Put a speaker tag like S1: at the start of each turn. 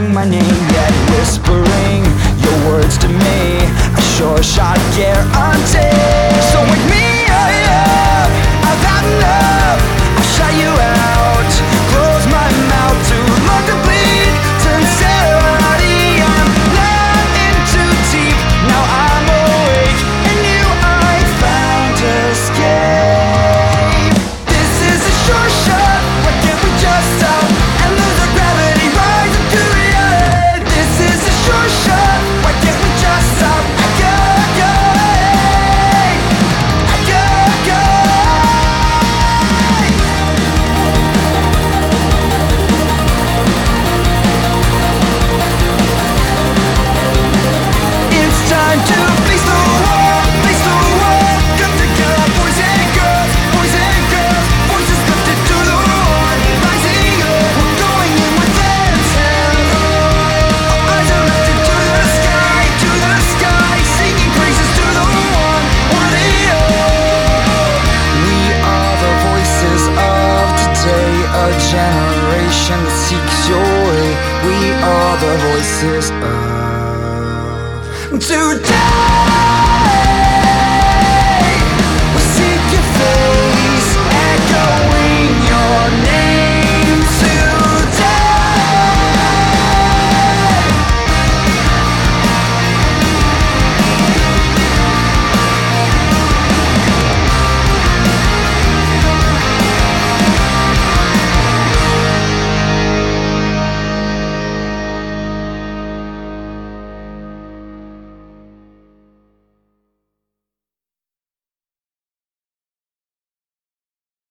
S1: calling my name Yet whispering your words to me. A sure shot guarantee The generation that seeks your way. We are the voices of today.